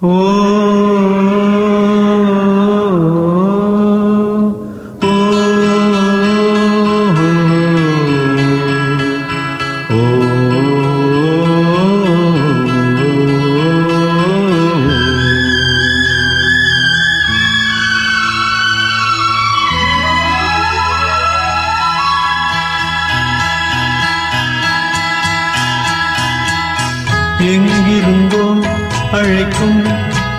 ஓ ஓ எங்கிருந்தோ அழைக்கும்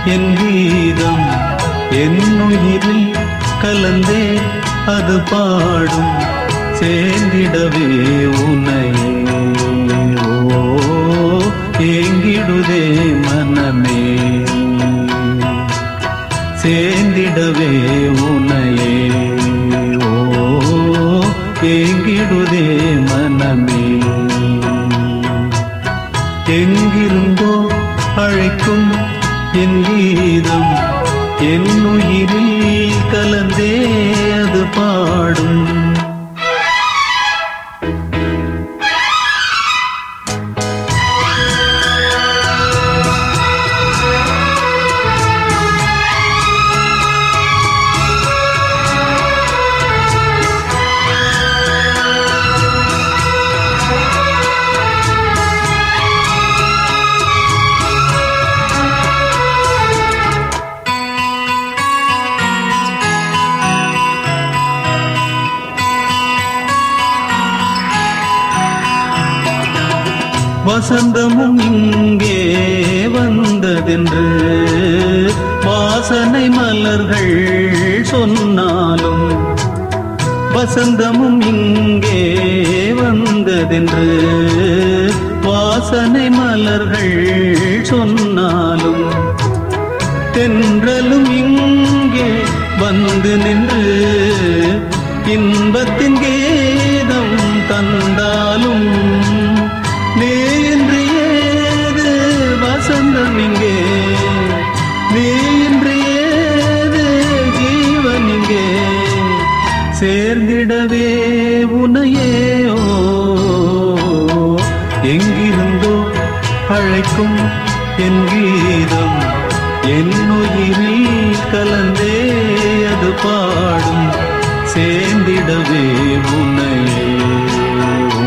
என் கீதம் என் உயிரில் கலந்தே அது பாடும். சேர்ந்திடவே உனையே ஓ ஏங்கிடுதே மனமே. சேர்ந்திடவே உனையே ஓ ஏங்கிடுதே மனமே. என் கீதம் என் உயிரில் கலந்தே அது பாடும். வசந்தமும் இங்கே வந்ததென்று வாசனை மலர்கள் சொன்னாலும் வசந்தமும் இங்கே வந்ததென்று வாசனை மலர்கள் சொன்னாலும் தென்றலும் இங்கே வந்து நின்று இன்பத்தின் கீதம் சேர்ந்திடவே உனையேயோ. எங்கிருந்தோ அழைக்கும் என் கீதம் என் உயிரில் கலந்தே அது பாடும். சேர்ந்திடவே உனையே ஓ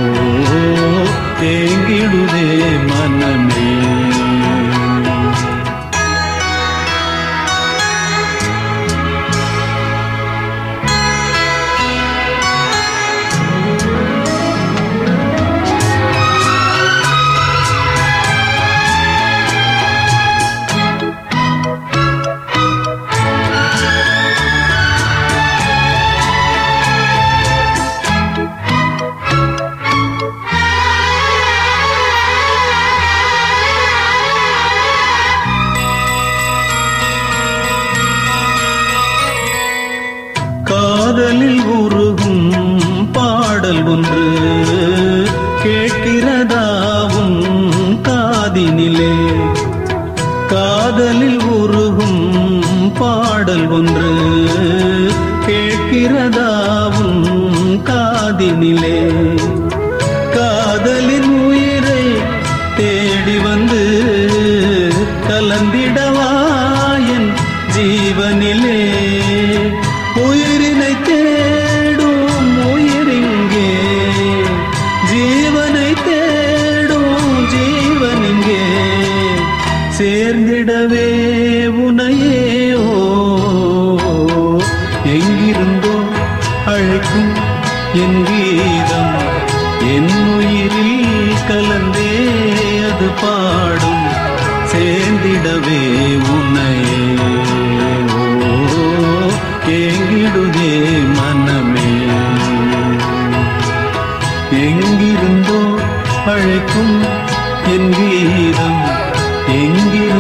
காதலில் உருகும் பாடல் ஒன்று கேட்கிறதாவும் காதினிலே? காதலில் உருகும் பாடல் ஒன்று கேட்கிறதாவும் காதினிலே? காதலின் உயிரை தேடி வந்து கலந்திடவாயன் ஜீவனிலே? உயிரினை தேடும் உயிரிங்கே ஜீவனை தேடும் ஜீவனிங்கே. சேர்ந்திடவே உனையே எங்கிருந்தோ அழைக்கும் என் கீதம் என் உயிரில் கலந்தே அது பாடும். சேர்ந்திடவே உன் விடுதே மனமே. எங்கிருந்தோ அழைக்கும் என் வீரம் எங்கிருந்தோ